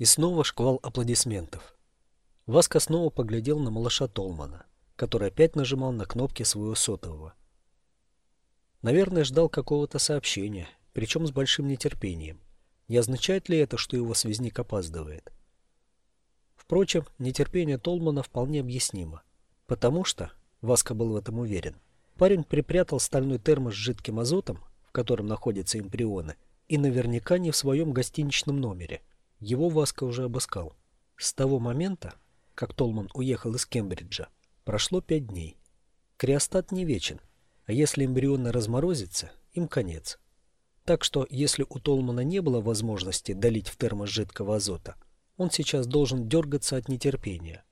И снова шквал аплодисментов. Васка снова поглядел на малыша Толмана, который опять нажимал на кнопки своего сотового. Наверное, ждал какого-то сообщения, причем с большим нетерпением. Не означает ли это, что его связник опаздывает? Впрочем, нетерпение Толмана вполне объяснимо. Потому что, Васка был в этом уверен, парень припрятал стальной термос с жидким азотом, в котором находятся эмбрионы, и наверняка не в своем гостиничном номере – его Васка уже обыскал. С того момента, как Толман уехал из Кембриджа, прошло пять дней. Криостат не вечен, а если эмбрионы разморозятся, им конец. Так что, если у Толмана не было возможности долить в термос жидкого азота, он сейчас должен дергаться от нетерпения.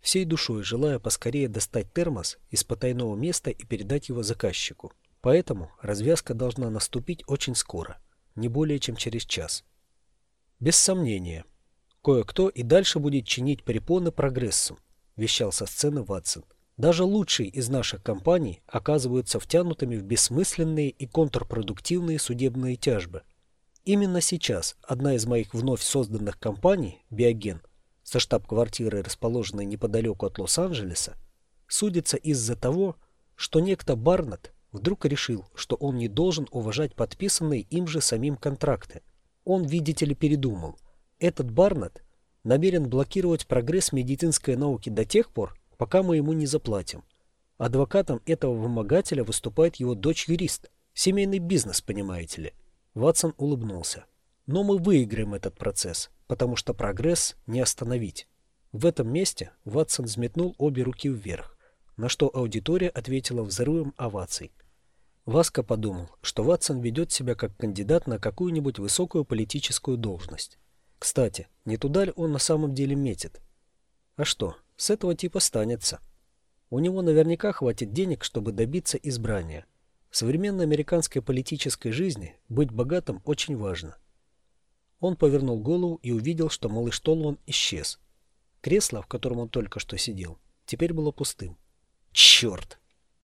Всей душой желая поскорее достать термос из потайного места и передать его заказчику. Поэтому развязка должна наступить очень скоро, не более чем через час. Без сомнения. Кое-кто и дальше будет чинить препоны прогрессу, вещал со сцены Ватсон. Даже лучшие из наших компаний оказываются втянутыми в бессмысленные и контрпродуктивные судебные тяжбы. Именно сейчас одна из моих вновь созданных компаний, Биоген, со штаб-квартирой, расположенной неподалеку от Лос-Анджелеса, судится из-за того, что некто Барнетт вдруг решил, что он не должен уважать подписанные им же самим контракты. Он, видите ли, передумал. Этот Барнетт намерен блокировать прогресс медицинской науки до тех пор, пока мы ему не заплатим. Адвокатом этого вымогателя выступает его дочь-юрист. Семейный бизнес, понимаете ли. Ватсон улыбнулся. Но мы выиграем этот процесс, потому что прогресс не остановить. В этом месте Ватсон взметнул обе руки вверх, на что аудитория ответила взрывом оваций. Васка подумал, что Ватсон ведет себя как кандидат на какую-нибудь высокую политическую должность. Кстати, не туда ли он на самом деле метит? А что, с этого типа станется. У него наверняка хватит денег, чтобы добиться избрания. В современной американской политической жизни быть богатым очень важно. Он повернул голову и увидел, что малыш Толман исчез. Кресло, в котором он только что сидел, теперь было пустым. «Черт!»